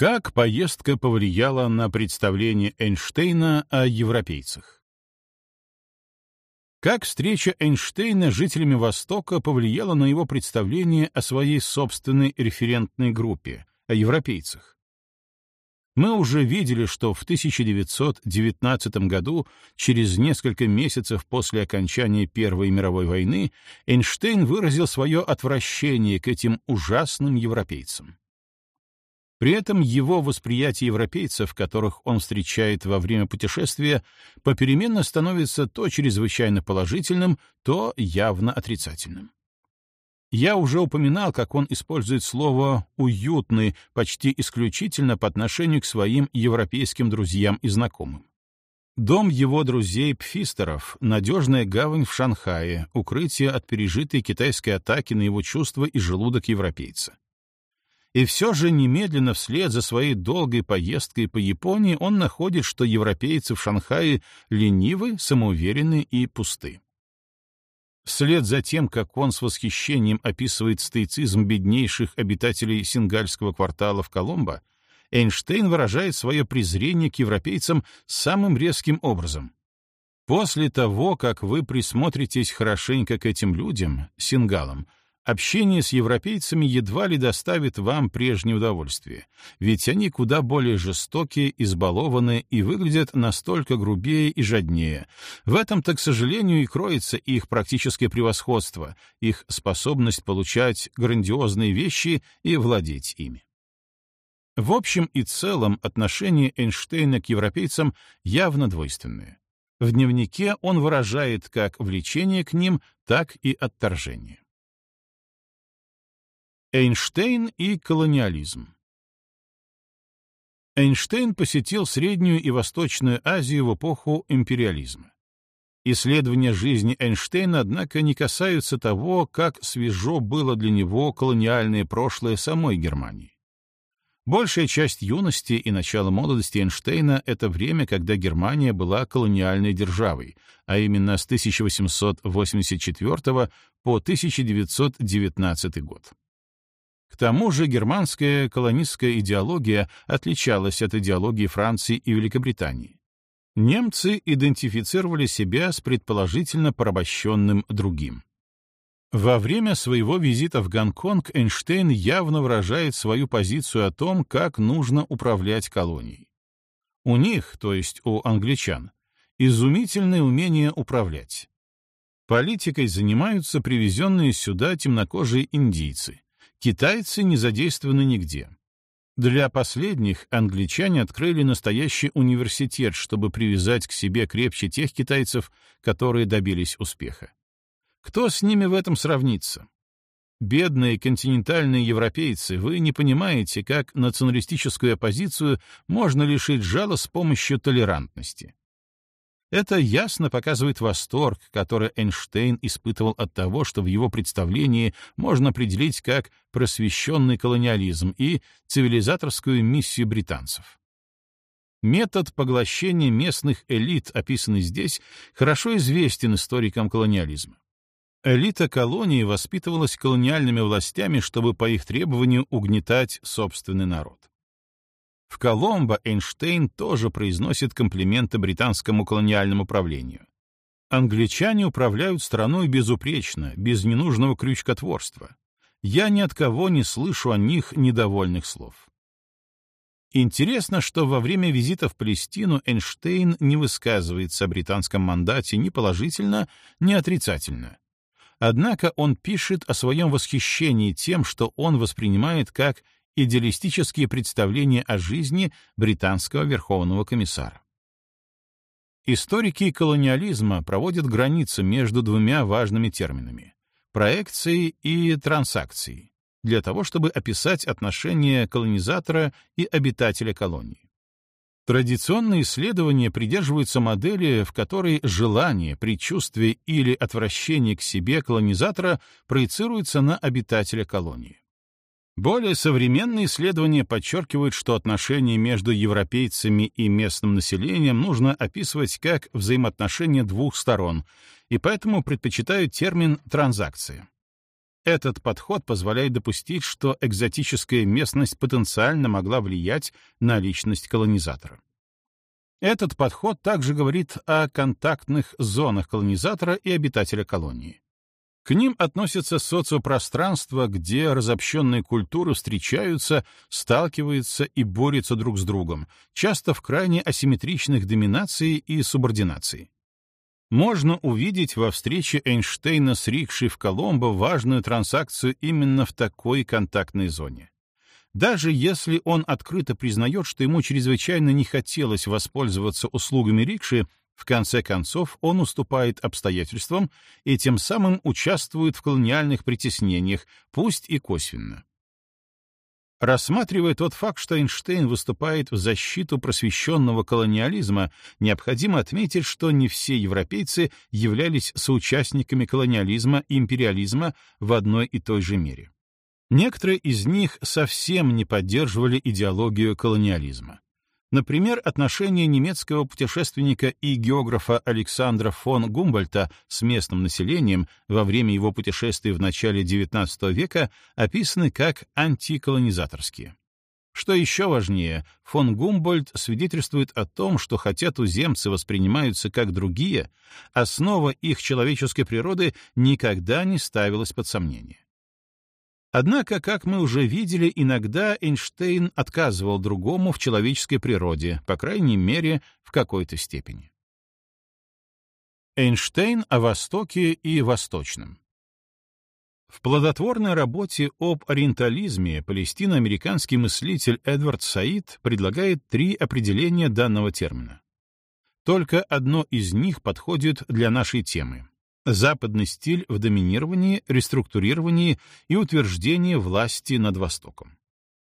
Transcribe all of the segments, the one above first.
Как поездка повлияла на представление Эйнштейна о европейцах? Как встреча Эйнштейна с жителями Востока повлияла на его представление о своей собственной референтной группе, о европейцах? Мы уже видели, что в 1919 году, через несколько месяцев после окончания Первой мировой войны, Эйнштейн выразил свое отвращение к этим ужасным европейцам. При этом его восприятие европейцев, которых он встречает во время путешествия, попеременно становится то чрезвычайно положительным, то явно отрицательным. Я уже упоминал, как он использует слово «уютный» почти исключительно по отношению к своим европейским друзьям и знакомым. Дом его друзей Пфистеров — надежная гавань в Шанхае, укрытие от пережитой китайской атаки на его чувства и желудок европейца. И все же немедленно вслед за своей долгой поездкой по Японии он находит, что европейцы в Шанхае ленивы, самоуверены и пусты. Вслед за тем, как он с восхищением описывает стоицизм беднейших обитателей сингальского квартала в Коломбо, Эйнштейн выражает свое презрение к европейцам самым резким образом. После того, как вы присмотритесь хорошенько к этим людям, сингалам, Общение с европейцами едва ли доставит вам прежнее удовольствие, ведь они куда более жестокие, избалованы и выглядят настолько грубее и жаднее. В этом-то, к сожалению, и кроется их практическое превосходство, их способность получать грандиозные вещи и владеть ими. В общем и целом отношение Эйнштейна к европейцам явно двойственное. В дневнике он выражает как влечение к ним, так и отторжение. Эйнштейн и колониализм Эйнштейн посетил Среднюю и Восточную Азию в эпоху империализма. Исследования жизни Эйнштейна, однако, не касаются того, как свежо было для него колониальное прошлое самой Германии. Большая часть юности и начала молодости Эйнштейна — это время, когда Германия была колониальной державой, а именно с 1884 по 1919 год. Тому же германская колонистская идеология отличалась от идеологии Франции и Великобритании. Немцы идентифицировали себя с предположительно порабощенным другим. Во время своего визита в Гонконг Эйнштейн явно выражает свою позицию о том, как нужно управлять колонией. У них, то есть у англичан, изумительное умение управлять. Политикой занимаются привезенные сюда темнокожие индийцы, Китайцы не задействованы нигде. Для последних англичане открыли настоящий университет, чтобы привязать к себе крепче тех китайцев, которые добились успеха. Кто с ними в этом сравнится? Бедные континентальные европейцы, вы не понимаете, как националистическую оппозицию можно лишить жала с помощью толерантности. Это ясно показывает восторг, который Эйнштейн испытывал от того, что в его представлении можно определить как просвещенный колониализм и цивилизаторскую миссию британцев. Метод поглощения местных элит, описанный здесь, хорошо известен историкам колониализма. Элита колонии воспитывалась колониальными властями, чтобы по их требованию угнетать собственный народ. В Коломбо Эйнштейн тоже произносит комплименты британскому колониальному правлению. Англичане управляют страной безупречно, без ненужного крючкотворства. Я ни от кого не слышу о них недовольных слов. Интересно, что во время визита в Палестину Эйнштейн не высказывается о британском мандате ни положительно, ни отрицательно. Однако он пишет о своем восхищении тем, что он воспринимает как идеалистические представления о жизни британского верховного комиссара. Историки колониализма проводят границу между двумя важными терминами — проекцией и трансакцией, для того, чтобы описать отношения колонизатора и обитателя колонии. Традиционные исследования придерживаются модели, в которой желание, предчувствие или отвращение к себе колонизатора проецируется на обитателя колонии. Более современные исследования подчеркивают, что отношения между европейцами и местным населением нужно описывать как взаимоотношения двух сторон, и поэтому предпочитают термин «транзакция». Этот подход позволяет допустить, что экзотическая местность потенциально могла влиять на личность колонизатора. Этот подход также говорит о контактных зонах колонизатора и обитателя колонии. К ним относятся социопространства, где разобщенные культуры встречаются, сталкиваются и борются друг с другом, часто в крайне асимметричных доминации и субординации. Можно увидеть во встрече Эйнштейна с Рикшей в Коломбо важную транзакцию именно в такой контактной зоне. Даже если он открыто признает, что ему чрезвычайно не хотелось воспользоваться услугами Рикши, в конце концов он уступает обстоятельствам и тем самым участвует в колониальных притеснениях, пусть и косвенно. Рассматривая тот факт, что Эйнштейн выступает в защиту просвещенного колониализма, необходимо отметить, что не все европейцы являлись соучастниками колониализма и империализма в одной и той же мере. Некоторые из них совсем не поддерживали идеологию колониализма. Например, отношения немецкого путешественника и географа Александра фон Гумбольта с местным населением во время его путешествий в начале XIX века описаны как антиколонизаторские. Что еще важнее, фон Гумбольд свидетельствует о том, что хотя туземцы воспринимаются как другие, основа их человеческой природы никогда не ставилась под сомнение. Однако, как мы уже видели, иногда Эйнштейн отказывал другому в человеческой природе, по крайней мере, в какой-то степени. Эйнштейн о Востоке и Восточном. В плодотворной работе об ориентализме палестино-американский мыслитель Эдвард Саид предлагает три определения данного термина. Только одно из них подходит для нашей темы западный стиль в доминировании, реструктурировании и утверждении власти над Востоком.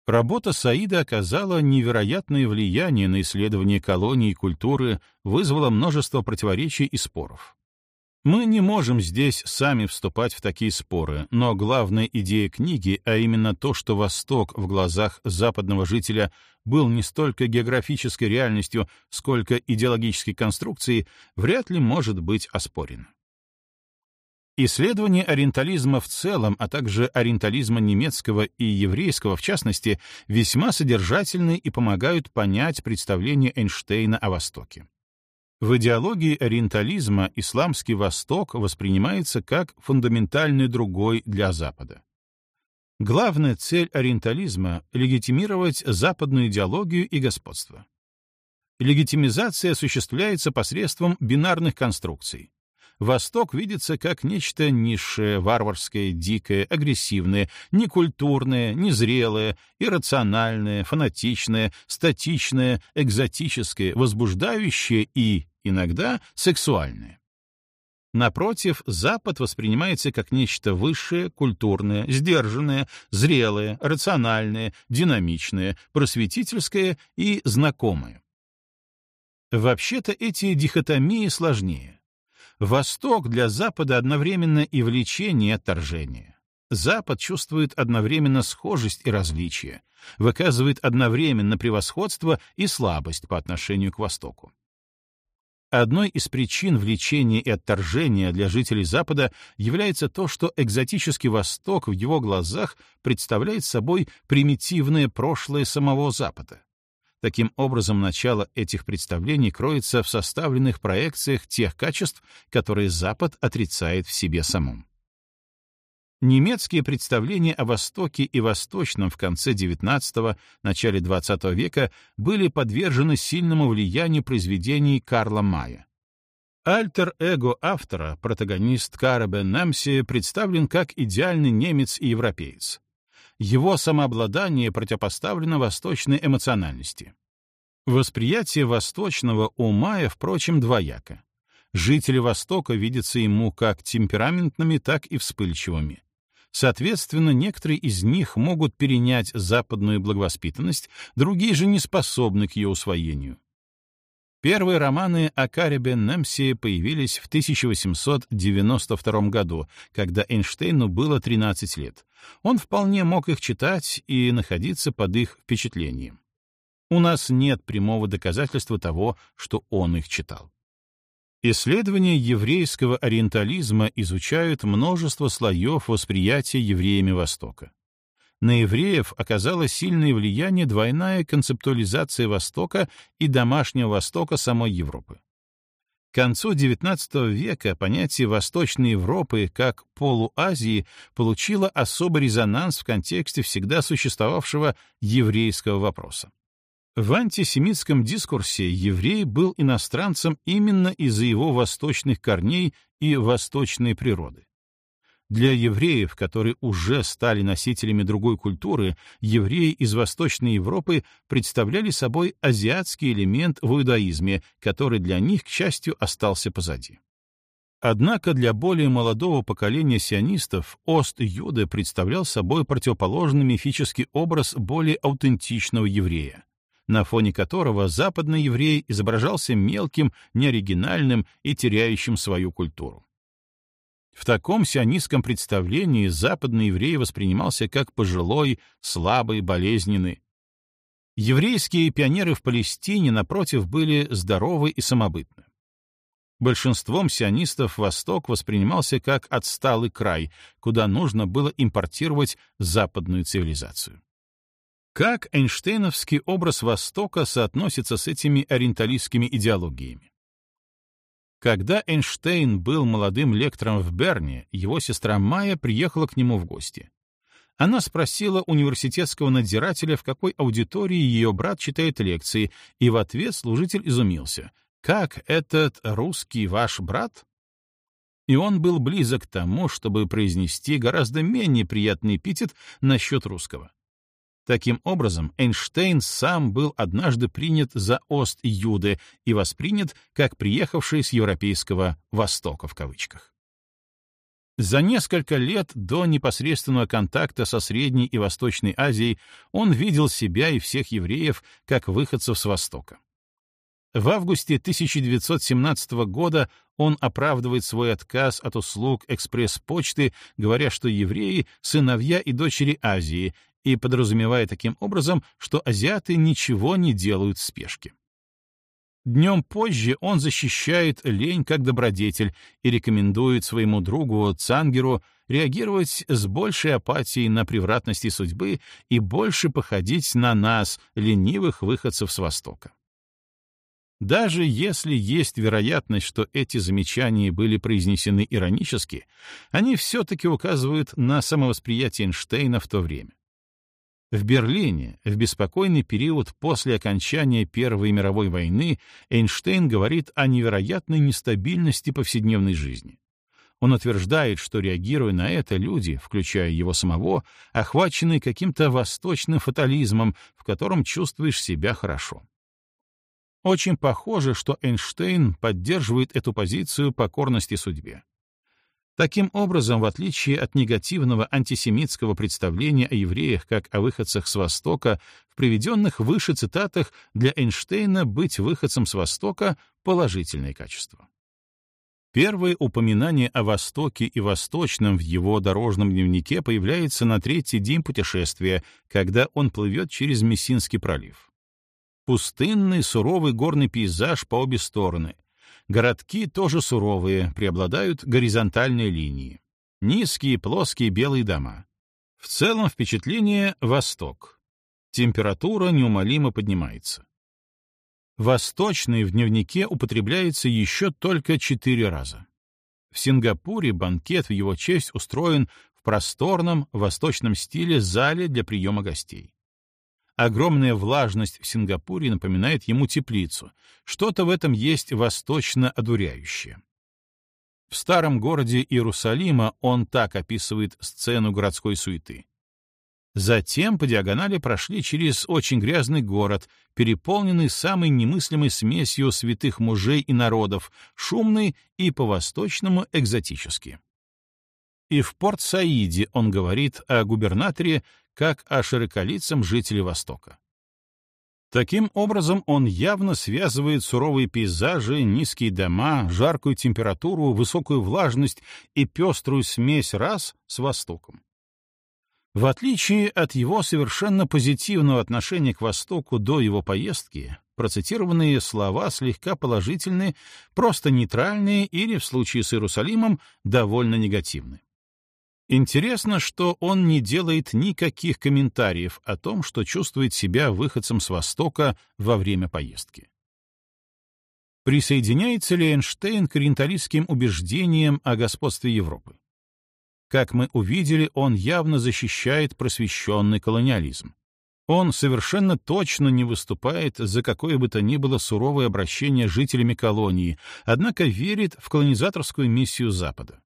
Работа Саида оказала невероятное влияние на исследование колоний и культуры, вызвала множество противоречий и споров. Мы не можем здесь сами вступать в такие споры, но главная идея книги, а именно то, что Восток в глазах западного жителя был не столько географической реальностью, сколько идеологической конструкцией, вряд ли может быть оспорена. Исследования ориентализма в целом, а также ориентализма немецкого и еврейского в частности, весьма содержательны и помогают понять представление Эйнштейна о Востоке. В идеологии ориентализма исламский Восток воспринимается как фундаментальный другой для Запада. Главная цель ориентализма — легитимировать западную идеологию и господство. Легитимизация осуществляется посредством бинарных конструкций. Восток видится как нечто низшее, варварское, дикое, агрессивное, некультурное, незрелое, иррациональное, фанатичное, статичное, экзотическое, возбуждающее и, иногда, сексуальное. Напротив, Запад воспринимается как нечто высшее, культурное, сдержанное, зрелое, рациональное, динамичное, просветительское и знакомое. Вообще-то эти дихотомии сложнее. Восток для Запада одновременно и влечение, и отторжение. Запад чувствует одновременно схожесть и различие, выказывает одновременно превосходство и слабость по отношению к Востоку. Одной из причин влечения и отторжения для жителей Запада является то, что экзотический Восток в его глазах представляет собой примитивное прошлое самого Запада. Таким образом, начало этих представлений кроется в составленных проекциях тех качеств, которые Запад отрицает в себе самом. Немецкие представления о Востоке и Восточном в конце XIX — начале XX века были подвержены сильному влиянию произведений Карла Мая. Альтер-эго автора, протагонист Карабе Намси, представлен как идеальный немец и европеец его самообладание противопоставлено восточной эмоциональности. Восприятие восточного у Мая, впрочем, двояко. Жители Востока видятся ему как темпераментными, так и вспыльчивыми. Соответственно, некоторые из них могут перенять западную благовоспитанность, другие же не способны к ее усвоению. Первые романы о Карибе Немсе появились в 1892 году, когда Эйнштейну было 13 лет. Он вполне мог их читать и находиться под их впечатлением. У нас нет прямого доказательства того, что он их читал. Исследования еврейского ориентализма изучают множество слоев восприятия евреями Востока. На евреев оказало сильное влияние двойная концептуализация Востока и домашнего Востока самой Европы. К концу XIX века понятие Восточной Европы как полуазии получило особый резонанс в контексте всегда существовавшего еврейского вопроса. В антисемитском дискурсе еврей был иностранцем именно из-за его восточных корней и восточной природы. Для евреев, которые уже стали носителями другой культуры, евреи из Восточной Европы представляли собой азиатский элемент в иудаизме, который для них, к счастью, остался позади. Однако для более молодого поколения сионистов Ост-Юда представлял собой противоположный мифический образ более аутентичного еврея, на фоне которого западный еврей изображался мелким, неоригинальным и теряющим свою культуру. В таком сионистском представлении западный еврей воспринимался как пожилой, слабый, болезненный. Еврейские пионеры в Палестине, напротив, были здоровы и самобытны. Большинством сионистов Восток воспринимался как отсталый край, куда нужно было импортировать западную цивилизацию. Как Эйнштейновский образ Востока соотносится с этими ориенталистскими идеологиями? Когда Эйнштейн был молодым лектором в Берне, его сестра Майя приехала к нему в гости. Она спросила университетского надзирателя, в какой аудитории ее брат читает лекции, и в ответ служитель изумился. «Как этот русский ваш брат?» И он был близок к тому, чтобы произнести гораздо менее приятный эпитет насчет русского. Таким образом, Эйнштейн сам был однажды принят за ост Юды и воспринят как приехавший с европейского «востока» в кавычках. За несколько лет до непосредственного контакта со Средней и Восточной Азией он видел себя и всех евреев как выходцев с Востока. В августе 1917 года он оправдывает свой отказ от услуг экспресс-почты, говоря, что евреи — сыновья и дочери Азии, и подразумевая таким образом, что азиаты ничего не делают в спешке. Днем позже он защищает лень как добродетель и рекомендует своему другу Цангеру реагировать с большей апатией на превратности судьбы и больше походить на нас, ленивых выходцев с Востока. Даже если есть вероятность, что эти замечания были произнесены иронически, они все-таки указывают на самовосприятие Эйнштейна в то время. В Берлине, в беспокойный период после окончания Первой мировой войны, Эйнштейн говорит о невероятной нестабильности повседневной жизни. Он утверждает, что, реагируя на это, люди, включая его самого, охвачены каким-то восточным фатализмом, в котором чувствуешь себя хорошо. Очень похоже, что Эйнштейн поддерживает эту позицию покорности судьбе. Таким образом, в отличие от негативного антисемитского представления о евреях как о выходцах с Востока, в приведенных выше цитатах для Эйнштейна быть выходцем с Востока — положительное качество. Первое упоминание о Востоке и Восточном в его дорожном дневнике появляется на третий день путешествия, когда он плывет через Мессинский пролив. Пустынный, суровый горный пейзаж по обе стороны, Городки тоже суровые, преобладают горизонтальные линии. Низкие, плоские белые дома. В целом впечатление — Восток. Температура неумолимо поднимается. Восточный в дневнике употребляется еще только четыре раза. В Сингапуре банкет в его честь устроен в просторном восточном стиле зале для приема гостей. Огромная влажность в Сингапуре напоминает ему теплицу. Что-то в этом есть восточно-одуряющее. В старом городе Иерусалима он так описывает сцену городской суеты. Затем по диагонали прошли через очень грязный город, переполненный самой немыслимой смесью святых мужей и народов, шумный и по-восточному экзотический. И в Порт-Саиде он говорит о губернаторе как о широколицем жителе Востока. Таким образом, он явно связывает суровые пейзажи, низкие дома, жаркую температуру, высокую влажность и пеструю смесь рас с Востоком. В отличие от его совершенно позитивного отношения к Востоку до его поездки, процитированные слова слегка положительны, просто нейтральные или, в случае с Иерусалимом, довольно негативны. Интересно, что он не делает никаких комментариев о том, что чувствует себя выходцем с Востока во время поездки. Присоединяется ли Эйнштейн к ориенталистским убеждениям о господстве Европы? Как мы увидели, он явно защищает просвещенный колониализм. Он совершенно точно не выступает за какое бы то ни было суровое обращение жителями колонии, однако верит в колонизаторскую миссию Запада.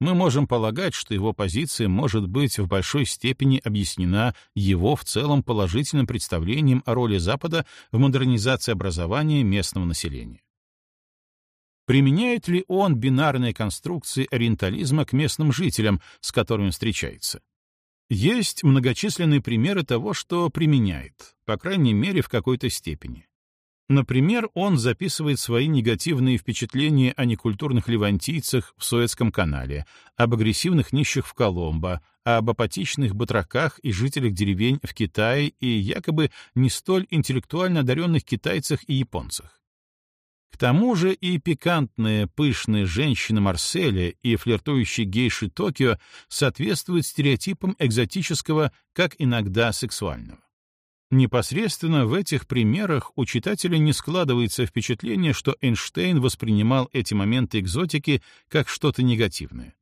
Мы можем полагать, что его позиция может быть в большой степени объяснена его в целом положительным представлением о роли Запада в модернизации образования местного населения. Применяет ли он бинарные конструкции ориентализма к местным жителям, с которыми встречается? Есть многочисленные примеры того, что применяет, по крайней мере, в какой-то степени. Например, он записывает свои негативные впечатления о некультурных левантийцах в Суэцком канале, об агрессивных нищих в Коломбо, об апатичных батраках и жителях деревень в Китае и якобы не столь интеллектуально одаренных китайцах и японцах. К тому же и пикантные, пышные женщины Марселя и флиртующие гейши Токио соответствуют стереотипам экзотического, как иногда сексуального. Непосредственно в этих примерах у читателя не складывается впечатление, что Эйнштейн воспринимал эти моменты экзотики как что-то негативное.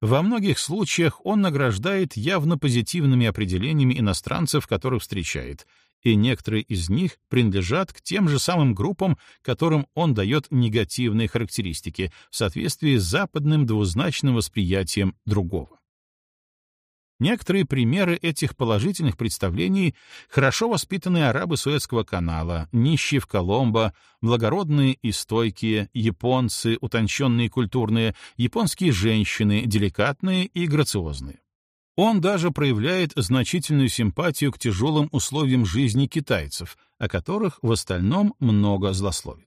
Во многих случаях он награждает явно позитивными определениями иностранцев, которых встречает, и некоторые из них принадлежат к тем же самым группам, которым он дает негативные характеристики в соответствии с западным двузначным восприятием другого. Некоторые примеры этих положительных представлений — хорошо воспитанные арабы Суэцкого канала, нищие в Коломбо, благородные и стойкие, японцы, утонченные и культурные, японские женщины, деликатные и грациозные. Он даже проявляет значительную симпатию к тяжелым условиям жизни китайцев, о которых в остальном много злословит.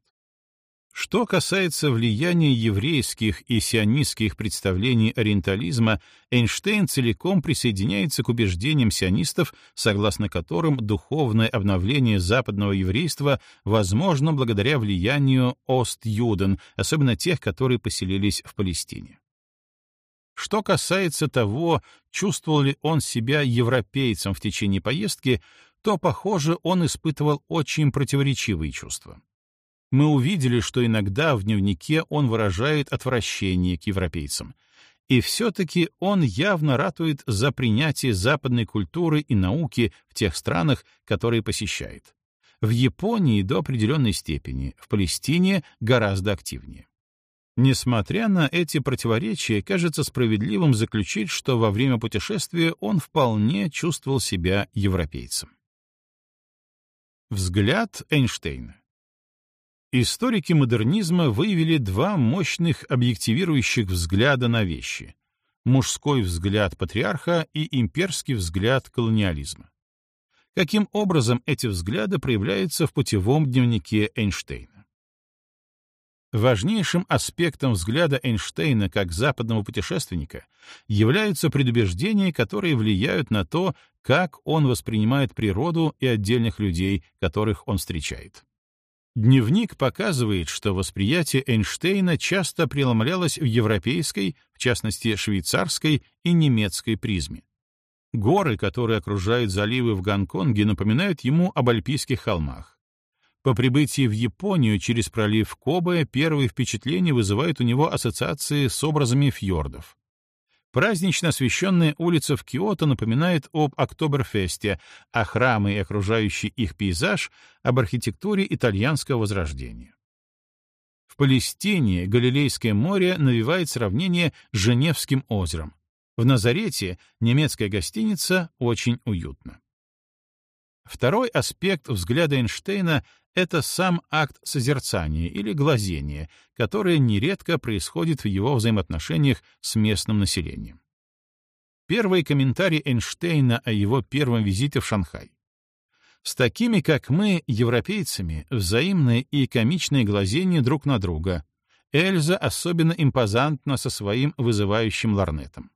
Что касается влияния еврейских и сионистских представлений ориентализма, Эйнштейн целиком присоединяется к убеждениям сионистов, согласно которым духовное обновление западного еврейства возможно благодаря влиянию Ост-Юден, особенно тех, которые поселились в Палестине. Что касается того, чувствовал ли он себя европейцем в течение поездки, то, похоже, он испытывал очень противоречивые чувства. Мы увидели, что иногда в дневнике он выражает отвращение к европейцам. И все-таки он явно ратует за принятие западной культуры и науки в тех странах, которые посещает. В Японии до определенной степени, в Палестине гораздо активнее. Несмотря на эти противоречия, кажется справедливым заключить, что во время путешествия он вполне чувствовал себя европейцем. Взгляд Эйнштейна Историки модернизма выявили два мощных объективирующих взгляда на вещи — мужской взгляд патриарха и имперский взгляд колониализма. Каким образом эти взгляды проявляются в путевом дневнике Эйнштейна? Важнейшим аспектом взгляда Эйнштейна как западного путешественника являются предубеждения, которые влияют на то, как он воспринимает природу и отдельных людей, которых он встречает. Дневник показывает, что восприятие Эйнштейна часто преломлялось в европейской, в частности швейцарской и немецкой призме. Горы, которые окружают заливы в Гонконге, напоминают ему об альпийских холмах. По прибытии в Японию через пролив Кобе первые впечатления вызывают у него ассоциации с образами фьордов. Празднично освещенная улица в Киото напоминает об Октоберфесте, а храмы и окружающий их пейзаж — об архитектуре итальянского возрождения. В Палестине Галилейское море навевает сравнение с Женевским озером. В Назарете немецкая гостиница очень уютна. Второй аспект взгляда Эйнштейна это сам акт созерцания или глазения, которое нередко происходит в его взаимоотношениях с местным населением. Первый комментарий Эйнштейна о его первом визите в Шанхай. С такими, как мы, европейцами, взаимное и комичное глазение друг на друга. Эльза особенно импозантна со своим вызывающим ларнетом.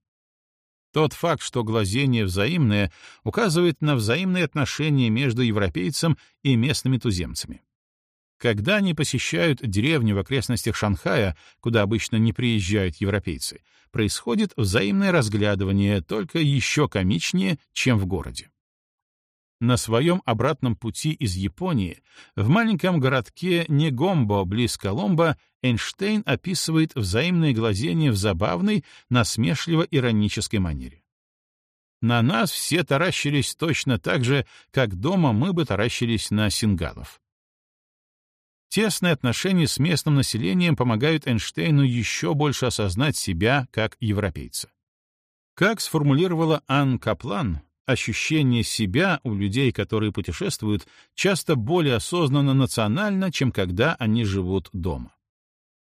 Тот факт, что глазение взаимное, указывает на взаимные отношения между европейцем и местными туземцами. Когда они посещают деревню в окрестностях Шанхая, куда обычно не приезжают европейцы, происходит взаимное разглядывание, только еще комичнее, чем в городе. На своем обратном пути из Японии в маленьком городке Негомбо, близ Коломбо, Эйнштейн описывает взаимное глазение в забавной, насмешливо-иронической манере. На нас все таращились точно так же, как дома мы бы таращились на сингалов. Тесные отношения с местным населением помогают Эйнштейну еще больше осознать себя как европейца. Как сформулировала Ан Каплан, ощущение себя у людей, которые путешествуют, часто более осознанно национально, чем когда они живут дома.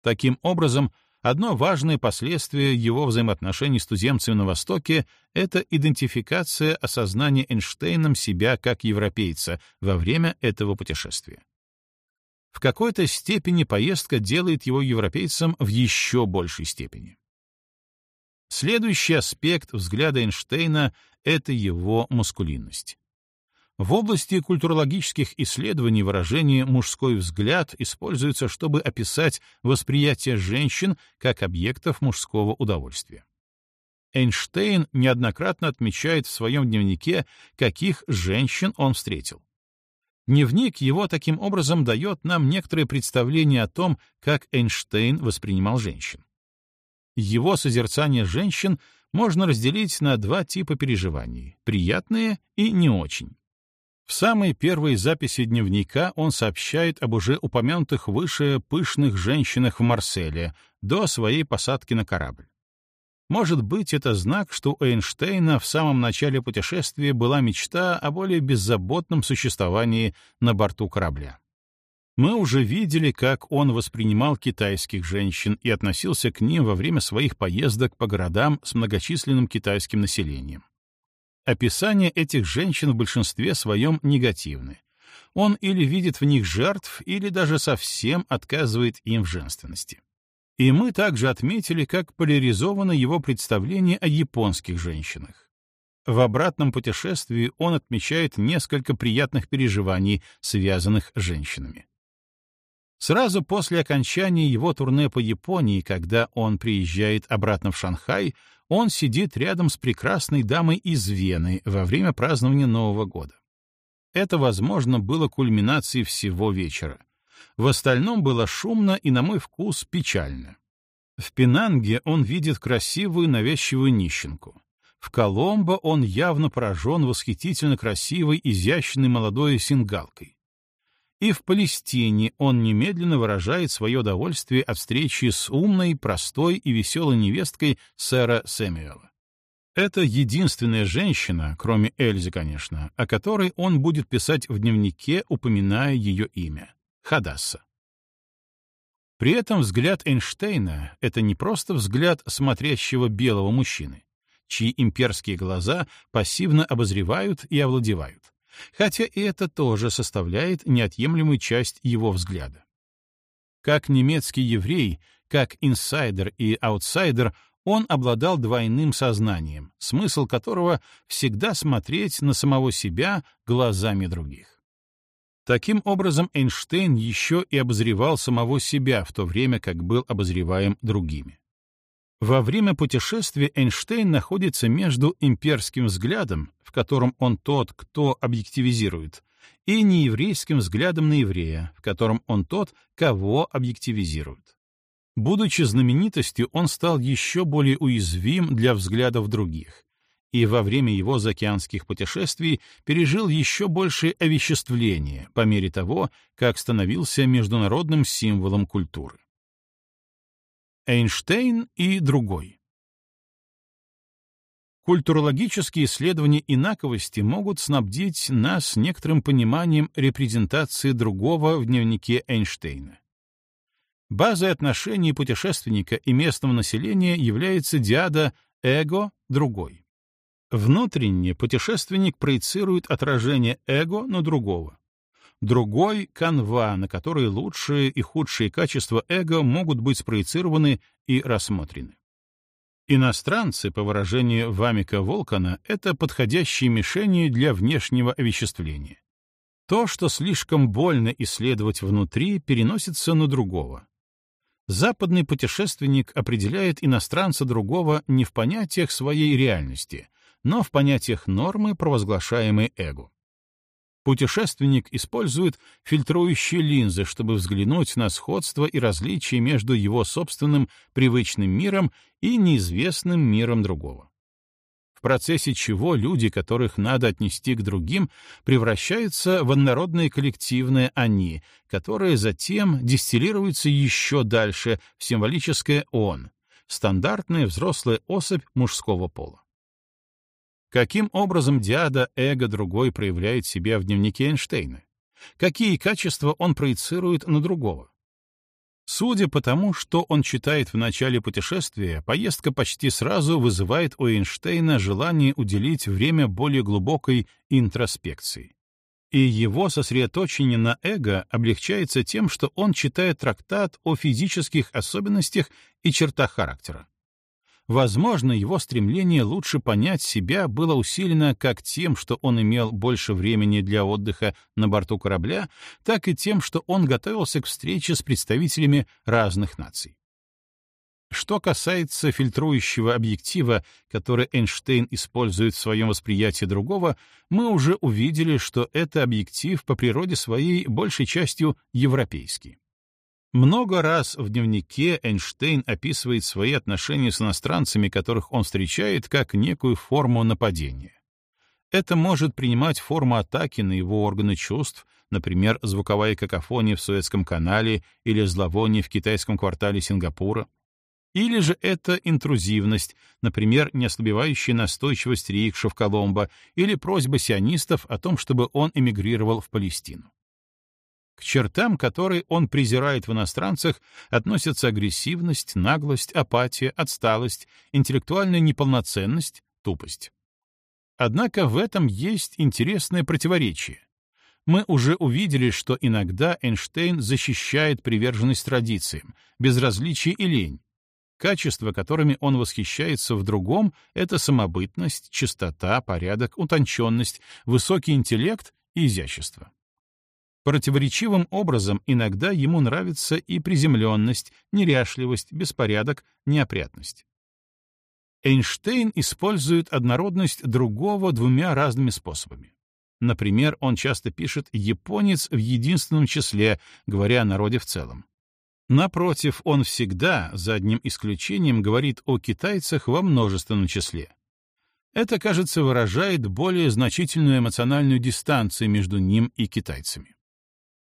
Таким образом, одно важное последствие его взаимоотношений с туземцами на Востоке — это идентификация осознания Эйнштейном себя как европейца во время этого путешествия. В какой-то степени поездка делает его европейцем в еще большей степени. Следующий аспект взгляда Эйнштейна — это его маскулинность. В области культурологических исследований выражение «мужской взгляд» используется, чтобы описать восприятие женщин как объектов мужского удовольствия. Эйнштейн неоднократно отмечает в своем дневнике, каких женщин он встретил. Дневник его таким образом дает нам некоторое представление о том, как Эйнштейн воспринимал женщин. Его созерцание женщин можно разделить на два типа переживаний — приятные и не очень. В самой первой записи дневника он сообщает об уже упомянутых выше пышных женщинах в Марселе до своей посадки на корабль. Может быть, это знак, что у Эйнштейна в самом начале путешествия была мечта о более беззаботном существовании на борту корабля. Мы уже видели, как он воспринимал китайских женщин и относился к ним во время своих поездок по городам с многочисленным китайским населением. Описания этих женщин в большинстве своем негативны. Он или видит в них жертв, или даже совсем отказывает им в женственности. И мы также отметили, как поляризовано его представление о японских женщинах. В обратном путешествии он отмечает несколько приятных переживаний, связанных с женщинами. Сразу после окончания его турне по Японии, когда он приезжает обратно в Шанхай, он сидит рядом с прекрасной дамой из Вены во время празднования Нового года. Это, возможно, было кульминацией всего вечера. В остальном было шумно и, на мой вкус, печально. В Пенанге он видит красивую навязчивую нищенку. В Коломбо он явно поражен восхитительно красивой, изящной молодой сингалкой. И в Палестине он немедленно выражает свое удовольствие от встречи с умной, простой и веселой невесткой сэра Сэмюэла. Это единственная женщина, кроме Эльзы, конечно, о которой он будет писать в дневнике, упоминая ее имя. Хадасса. При этом взгляд Эйнштейна — это не просто взгляд смотрящего белого мужчины, чьи имперские глаза пассивно обозревают и овладевают, хотя и это тоже составляет неотъемлемую часть его взгляда. Как немецкий еврей, как инсайдер и аутсайдер, он обладал двойным сознанием, смысл которого — всегда смотреть на самого себя глазами других. Таким образом, Эйнштейн еще и обозревал самого себя в то время, как был обозреваем другими. Во время путешествия Эйнштейн находится между имперским взглядом, в котором он тот, кто объективизирует, и нееврейским взглядом на еврея, в котором он тот, кого объективизирует. Будучи знаменитостью, он стал еще более уязвим для взглядов других, и во время его заокеанских путешествий пережил еще большее овеществление по мере того, как становился международным символом культуры. Эйнштейн и другой. Культурологические исследования инаковости могут снабдить нас некоторым пониманием репрезентации другого в дневнике Эйнштейна. Базой отношений путешественника и местного населения является диада «эго» — другой. Внутренне путешественник проецирует отражение эго на другого. Другой — канва, на которой лучшие и худшие качества эго могут быть спроецированы и рассмотрены. Иностранцы, по выражению Вамика Волкана, это подходящие мишени для внешнего овеществления. То, что слишком больно исследовать внутри, переносится на другого. Западный путешественник определяет иностранца другого не в понятиях своей реальности, но в понятиях нормы, провозглашаемой эго. Путешественник использует фильтрующие линзы, чтобы взглянуть на сходство и различия между его собственным привычным миром и неизвестным миром другого. В процессе чего люди, которых надо отнести к другим, превращаются в однородное коллективное «они», которое затем дистиллируется еще дальше в символическое «он», стандартная взрослая особь мужского пола. Каким образом диада эго другой проявляет себя в дневнике Эйнштейна? Какие качества он проецирует на другого? Судя по тому, что он читает в начале путешествия, поездка почти сразу вызывает у Эйнштейна желание уделить время более глубокой интроспекции. И его сосредоточение на эго облегчается тем, что он читает трактат о физических особенностях и чертах характера. Возможно, его стремление лучше понять себя было усилено как тем, что он имел больше времени для отдыха на борту корабля, так и тем, что он готовился к встрече с представителями разных наций. Что касается фильтрующего объектива, который Эйнштейн использует в своем восприятии другого, мы уже увидели, что это объектив по природе своей большей частью европейский. Много раз в дневнике Эйнштейн описывает свои отношения с иностранцами, которых он встречает, как некую форму нападения. Это может принимать форму атаки на его органы чувств, например, звуковая какофония в Суэцком канале или зловоние в китайском квартале Сингапура. Или же это интрузивность, например, неослабевающая настойчивость рикшев Коломбо или просьба сионистов о том, чтобы он эмигрировал в Палестину. К чертам, которые он презирает в иностранцах, относятся агрессивность, наглость, апатия, отсталость, интеллектуальная неполноценность, тупость. Однако в этом есть интересное противоречие. Мы уже увидели, что иногда Эйнштейн защищает приверженность традициям, безразличие и лень. Качества, которыми он восхищается в другом, — это самобытность, чистота, порядок, утонченность, высокий интеллект и изящество. Противоречивым образом иногда ему нравится и приземленность, неряшливость, беспорядок, неопрятность. Эйнштейн использует однородность другого двумя разными способами. Например, он часто пишет «японец» в единственном числе, говоря о народе в целом. Напротив, он всегда, за одним исключением, говорит о китайцах во множественном числе. Это, кажется, выражает более значительную эмоциональную дистанцию между ним и китайцами.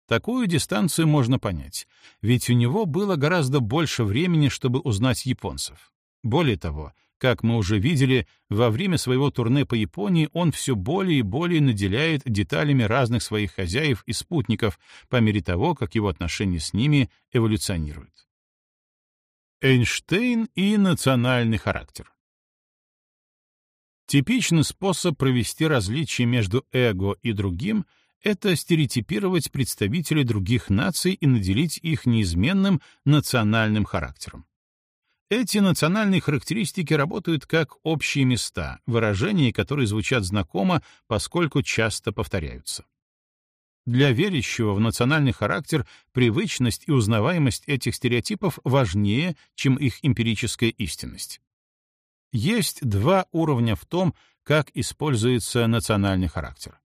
Такую дистанцию можно понять, ведь у него было гораздо больше времени, чтобы узнать японцев. Более того, как мы уже видели, во время своего турне по Японии он все более и более наделяет деталями разных своих хозяев и спутников по мере того, как его отношения с ними эволюционируют. Эйнштейн и национальный характер Типичный способ провести различие между эго и другим — это стереотипировать представителей других наций и наделить их неизменным национальным характером. Эти национальные характеристики работают как общие места, выражения, которые звучат знакомо, поскольку часто повторяются. Для верящего в национальный характер привычность и узнаваемость этих стереотипов важнее, чем их эмпирическая истинность. Есть два уровня в том, как используется национальный характер.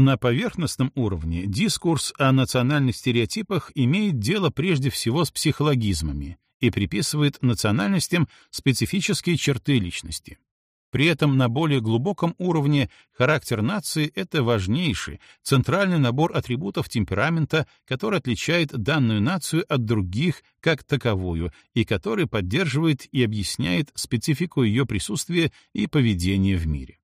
На поверхностном уровне дискурс о национальных стереотипах имеет дело прежде всего с психологизмами и приписывает национальностям специфические черты личности. При этом на более глубоком уровне характер нации — это важнейший, центральный набор атрибутов темперамента, который отличает данную нацию от других как таковую и который поддерживает и объясняет специфику ее присутствия и поведения в мире.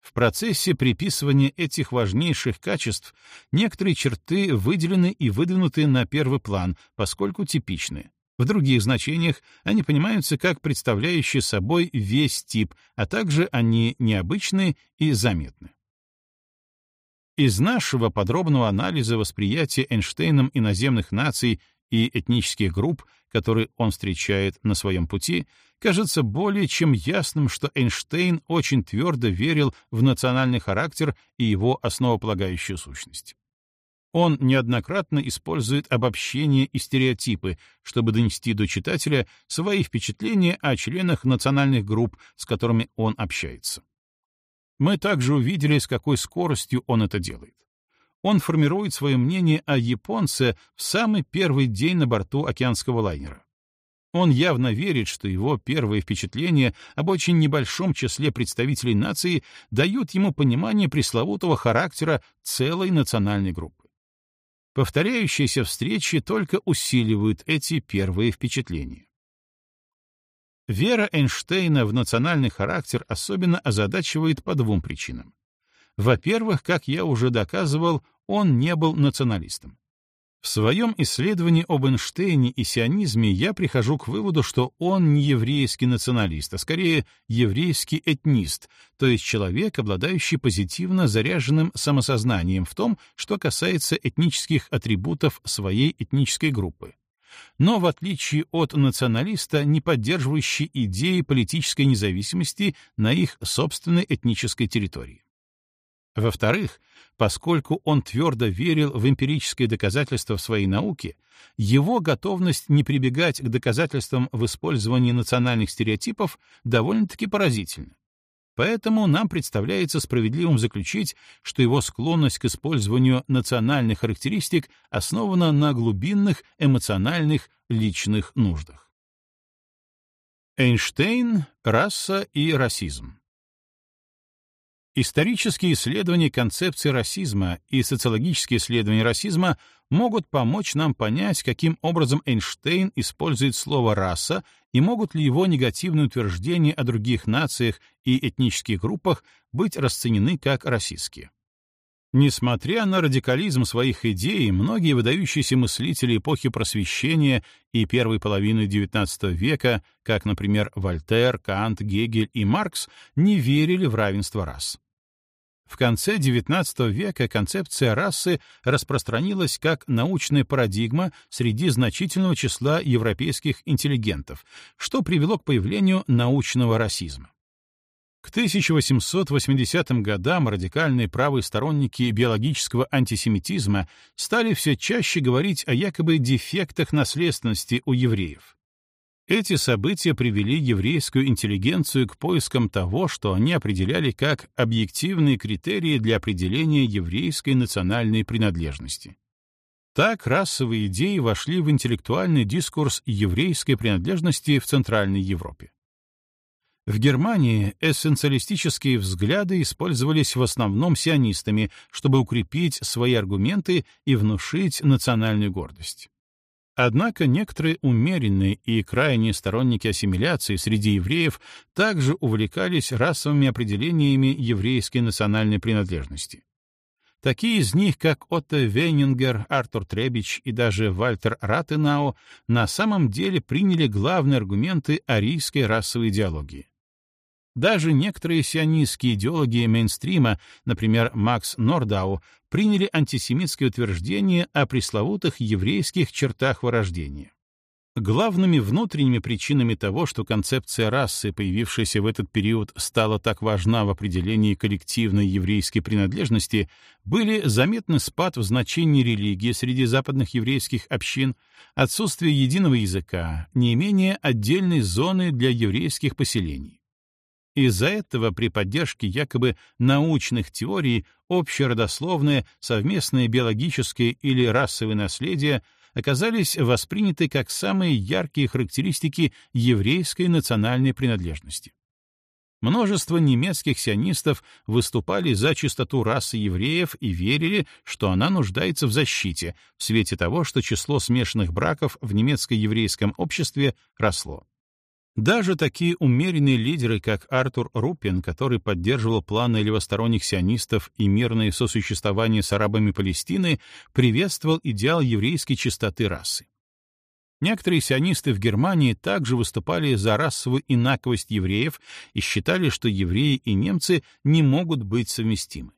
В процессе приписывания этих важнейших качеств некоторые черты выделены и выдвинуты на первый план, поскольку типичны. В других значениях они понимаются как представляющие собой весь тип, а также они необычны и заметны. Из нашего подробного анализа восприятия Эйнштейном иноземных наций и этнических групп, которые он встречает на своем пути, кажется более чем ясным, что Эйнштейн очень твердо верил в национальный характер и его основополагающую сущность. Он неоднократно использует обобщения и стереотипы, чтобы донести до читателя свои впечатления о членах национальных групп, с которыми он общается. Мы также увидели, с какой скоростью он это делает. Он формирует свое мнение о японце в самый первый день на борту океанского лайнера. Он явно верит, что его первые впечатления об очень небольшом числе представителей нации дают ему понимание пресловутого характера целой национальной группы. Повторяющиеся встречи только усиливают эти первые впечатления. Вера Эйнштейна в национальный характер особенно озадачивает по двум причинам. Во-первых, как я уже доказывал, он не был националистом. В своем исследовании об Эйнштейне и сионизме я прихожу к выводу, что он не еврейский националист, а скорее еврейский этнист, то есть человек, обладающий позитивно заряженным самосознанием в том, что касается этнических атрибутов своей этнической группы. Но в отличие от националиста, не поддерживающий идеи политической независимости на их собственной этнической территории. Во-вторых, поскольку он твердо верил в эмпирическое доказательство в своей науке, его готовность не прибегать к доказательствам в использовании национальных стереотипов довольно-таки поразительна. Поэтому нам представляется справедливым заключить, что его склонность к использованию национальных характеристик основана на глубинных эмоциональных личных нуждах. Эйнштейн, раса и расизм Исторические исследования концепции расизма и социологические исследования расизма могут помочь нам понять, каким образом Эйнштейн использует слово «раса» и могут ли его негативные утверждения о других нациях и этнических группах быть расценены как расистские. Несмотря на радикализм своих идей, многие выдающиеся мыслители эпохи Просвещения и первой половины XIX века, как, например, Вольтер, Кант, Гегель и Маркс, не верили в равенство рас. В конце XIX века концепция расы распространилась как научная парадигма среди значительного числа европейских интеллигентов, что привело к появлению научного расизма. К 1880 годам радикальные правые сторонники биологического антисемитизма стали все чаще говорить о якобы дефектах наследственности у евреев. Эти события привели еврейскую интеллигенцию к поискам того, что они определяли как объективные критерии для определения еврейской национальной принадлежности. Так расовые идеи вошли в интеллектуальный дискурс еврейской принадлежности в Центральной Европе. В Германии эссенциалистические взгляды использовались в основном сионистами, чтобы укрепить свои аргументы и внушить национальную гордость. Однако некоторые умеренные и крайние сторонники ассимиляции среди евреев также увлекались расовыми определениями еврейской национальной принадлежности. Такие из них, как Отто Вейнингер, Артур Требич и даже Вальтер Ратенау, на самом деле приняли главные аргументы арийской расовой идеологии. Даже некоторые сионистские идеологи мейнстрима, например, Макс Нордау, приняли антисемитское утверждение о пресловутых еврейских чертах вырождения. Главными внутренними причинами того, что концепция расы, появившаяся в этот период, стала так важна в определении коллективной еврейской принадлежности, были заметный спад в значении религии среди западных еврейских общин, отсутствие единого языка, не менее отдельной зоны для еврейских поселений. Из-за этого при поддержке якобы научных теорий общеродословное, совместное биологическое или расовое наследие оказались восприняты как самые яркие характеристики еврейской национальной принадлежности. Множество немецких сионистов выступали за чистоту расы евреев и верили, что она нуждается в защите в свете того, что число смешанных браков в немецко-еврейском обществе росло. Даже такие умеренные лидеры, как Артур Рупин, который поддерживал планы левосторонних сионистов и мирное сосуществование с арабами Палестины, приветствовал идеал еврейской чистоты расы. Некоторые сионисты в Германии также выступали за расовую инаковость евреев и считали, что евреи и немцы не могут быть совместимы.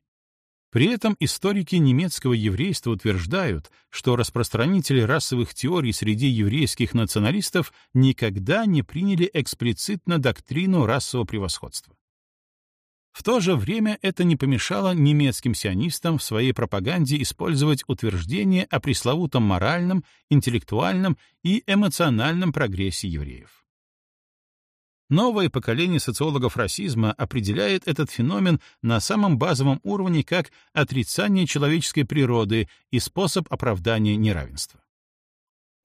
При этом историки немецкого еврейства утверждают, что распространители расовых теорий среди еврейских националистов никогда не приняли эксплицитно доктрину расового превосходства. В то же время это не помешало немецким сионистам в своей пропаганде использовать утверждения о пресловутом моральном, интеллектуальном и эмоциональном прогрессе евреев. Новое поколение социологов расизма определяет этот феномен на самом базовом уровне как отрицание человеческой природы и способ оправдания неравенства.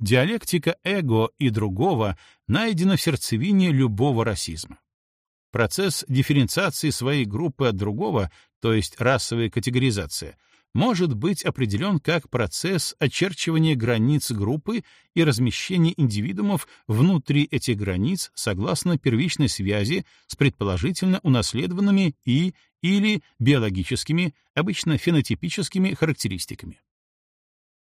Диалектика эго и другого найдена в сердцевине любого расизма. Процесс дифференциации своей группы от другого, то есть расовая категоризация, может быть определен как процесс очерчивания границ группы и размещения индивидуумов внутри этих границ согласно первичной связи с предположительно унаследованными и или биологическими, обычно фенотипическими характеристиками.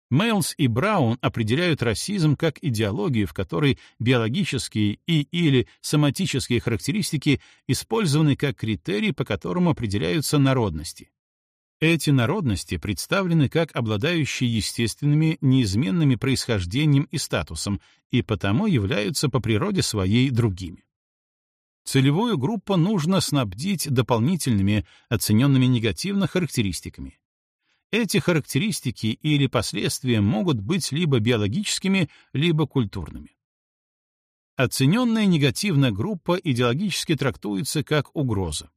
Мейлс и Браун определяют расизм как идеологию, в которой биологические и или соматические характеристики использованы как критерий, по которому определяются народности. Эти народности представлены как обладающие естественными, неизменными происхождением и статусом, и потому являются по природе своей другими. Целевую группу нужно снабдить дополнительными, оцененными негативно характеристиками. Эти характеристики или последствия могут быть либо биологическими, либо культурными. Оцененная негативная группа идеологически трактуется как угроза.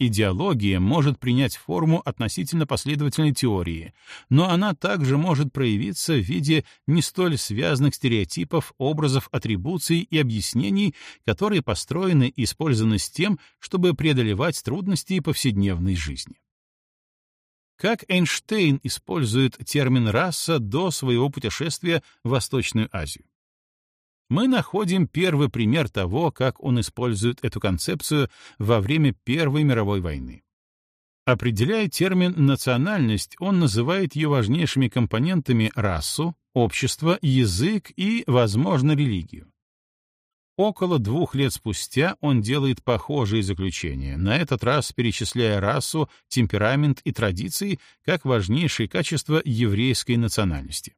Идеология может принять форму относительно последовательной теории, но она также может проявиться в виде не столь связанных стереотипов, образов, атрибуций и объяснений, которые построены и использованы с тем, чтобы преодолевать трудности повседневной жизни. Как Эйнштейн использует термин «раса» до своего путешествия в Восточную Азию? Мы находим первый пример того, как он использует эту концепцию во время Первой мировой войны. Определяя термин «национальность», он называет ее важнейшими компонентами расу, общество, язык и, возможно, религию. Около двух лет спустя он делает похожие заключения, на этот раз перечисляя расу, темперамент и традиции как важнейшие качества еврейской национальности.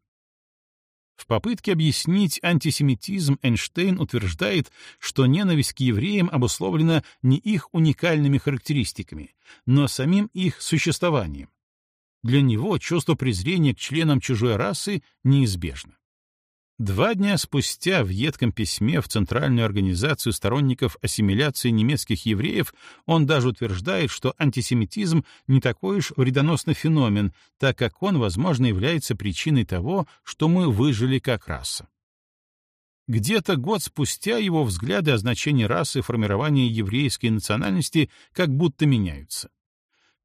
В попытке объяснить антисемитизм Эйнштейн утверждает, что ненависть к евреям обусловлена не их уникальными характеристиками, но самим их существованием. Для него чувство презрения к членам чужой расы неизбежно. Два дня спустя в едком письме в Центральную организацию сторонников ассимиляции немецких евреев он даже утверждает, что антисемитизм не такой уж вредоносный феномен, так как он, возможно, является причиной того, что мы выжили как раса. Где-то год спустя его взгляды о значении расы и формирования еврейской национальности как будто меняются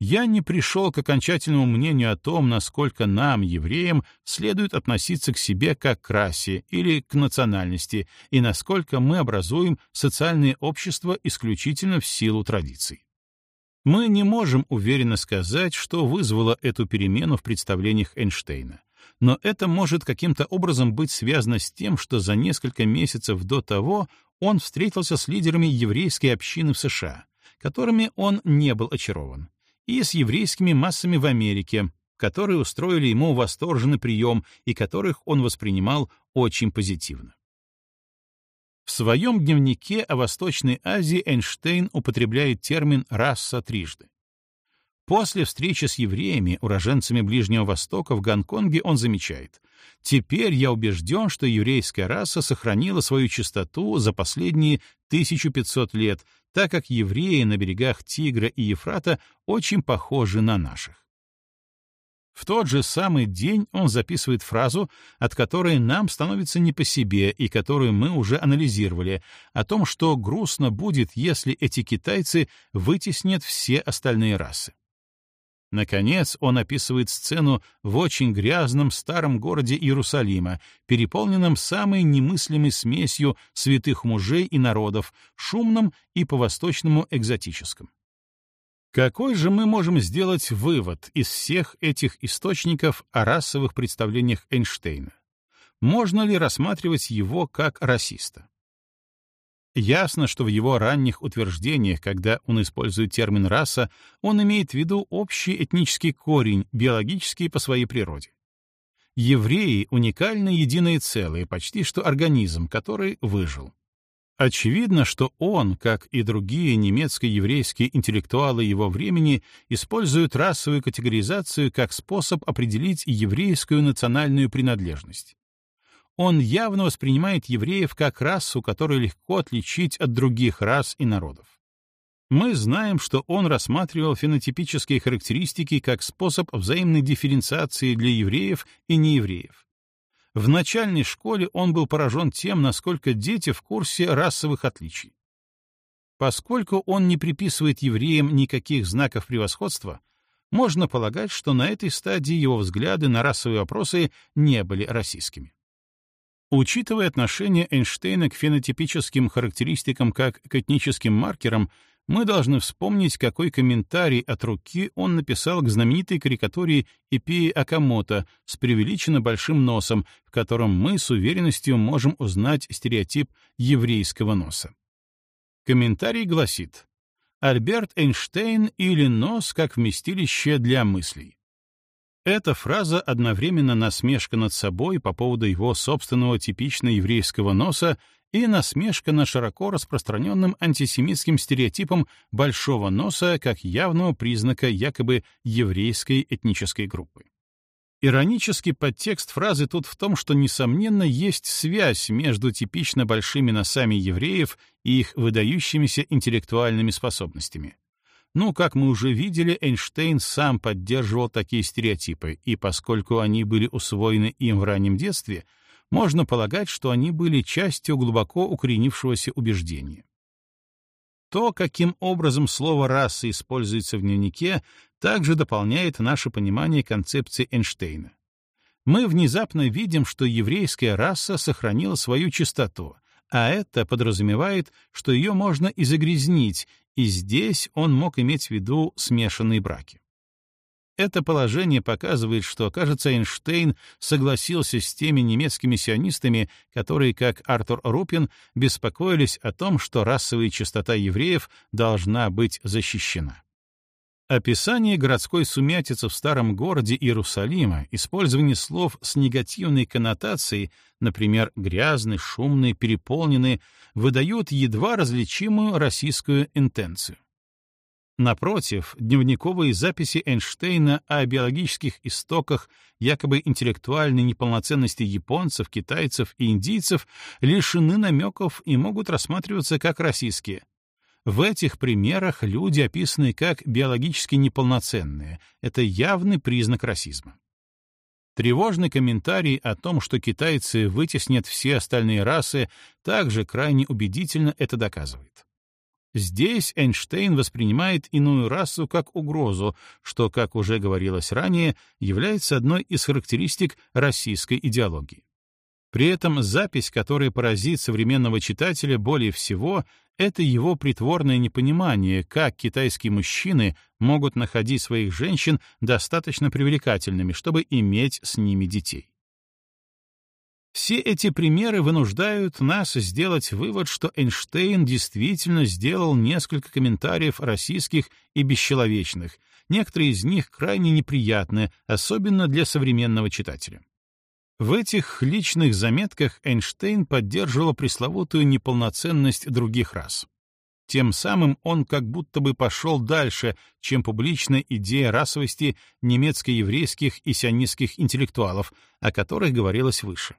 я не пришел к окончательному мнению о том, насколько нам, евреям, следует относиться к себе как к расе или к национальности, и насколько мы образуем социальное общество исключительно в силу традиций. Мы не можем уверенно сказать, что вызвало эту перемену в представлениях Эйнштейна. Но это может каким-то образом быть связано с тем, что за несколько месяцев до того он встретился с лидерами еврейской общины в США, которыми он не был очарован, и с еврейскими массами в Америке, которые устроили ему восторженный прием и которых он воспринимал очень позитивно. В своем дневнике о Восточной Азии Эйнштейн употребляет термин «раса» трижды. После встречи с евреями, уроженцами Ближнего Востока в Гонконге, он замечает, «Теперь я убежден, что еврейская раса сохранила свою чистоту за последние 1500 лет, так как евреи на берегах Тигра и Ефрата очень похожи на наших. В тот же самый день он записывает фразу, от которой нам становится не по себе и которую мы уже анализировали, о том, что грустно будет, если эти китайцы вытеснят все остальные расы. Наконец, он описывает сцену в очень грязном старом городе Иерусалима, переполненном самой немыслимой смесью святых мужей и народов, шумным и по-восточному экзотическим. Какой же мы можем сделать вывод из всех этих источников о расовых представлениях Эйнштейна? Можно ли рассматривать его как расиста? Ясно, что в его ранних утверждениях, когда он использует термин «раса», он имеет в виду общий этнический корень, биологический по своей природе. Евреи — уникально единое целое, почти что организм, который выжил. Очевидно, что он, как и другие немецко-еврейские интеллектуалы его времени, используют расовую категоризацию как способ определить еврейскую национальную принадлежность. Он явно воспринимает евреев как расу, которую легко отличить от других рас и народов. Мы знаем, что он рассматривал фенотипические характеристики как способ взаимной дифференциации для евреев и неевреев, в начальной школе он был поражен тем, насколько дети в курсе расовых отличий. Поскольку он не приписывает евреям никаких знаков превосходства, можно полагать, что на этой стадии его взгляды на расовые вопросы не были российскими. Учитывая отношение Эйнштейна к фенотипическим характеристикам как к этническим маркерам, мы должны вспомнить, какой комментарий от руки он написал к знаменитой карикатуре Эпии Акамото с преувеличенно большим носом, в котором мы с уверенностью можем узнать стереотип еврейского носа. Комментарий гласит «Альберт Эйнштейн или нос как вместилище для мыслей». Эта фраза одновременно насмешка над собой по поводу его собственного типично еврейского носа и насмешка над широко распространенным антисемитским стереотипом большого носа как явного признака якобы еврейской этнической группы. Иронический подтекст фразы тут в том, что, несомненно, есть связь между типично большими носами евреев и их выдающимися интеллектуальными способностями. Ну, как мы уже видели, Эйнштейн сам поддерживал такие стереотипы, и поскольку они были усвоены им в раннем детстве — можно полагать, что они были частью глубоко укоренившегося убеждения. То, каким образом слово «раса» используется в дневнике, также дополняет наше понимание концепции Эйнштейна. Мы внезапно видим, что еврейская раса сохранила свою чистоту, а это подразумевает, что ее и изогрязнить, и здесь он мог иметь в виду смешанные браки. Это положение показывает, что, кажется, Эйнштейн согласился с теми немецкими сионистами, которые, как Артур Рупин, беспокоились о том, что расовая чистота евреев должна быть защищена. Описание городской сумятицы в старом городе Иерусалима, использование слов с негативной коннотацией, например, грязный, шумный, переполненный, выдают едва различимую российскую интенцию. Напротив, дневниковые записи Эйнштейна о биологических истоках якобы интеллектуальной неполноценности японцев, китайцев и индийцев лишены намеков и могут рассматриваться как российские. В этих примерах люди описаны как биологически неполноценные. Это явный признак расизма. Тревожный комментарий о том, что китайцы вытеснят все остальные расы, также крайне убедительно это доказывает. Здесь Эйнштейн воспринимает иную расу как угрозу, что, как уже говорилось ранее, является одной из характеристик российской идеологии. При этом запись, которая поразит современного читателя более всего, это его притворное непонимание, как китайские мужчины могут находить своих женщин достаточно привлекательными, чтобы иметь с ними детей. Все эти примеры вынуждают нас сделать вывод, что Эйнштейн действительно сделал несколько комментариев российских и бесчеловечных, некоторые из них крайне неприятны, особенно для современного читателя. В этих личных заметках Эйнштейн поддерживал пресловутую неполноценность других рас. Тем самым он как будто бы пошел дальше, чем публичная идея расовости немецко-еврейских и сионистских интеллектуалов, о которых говорилось выше.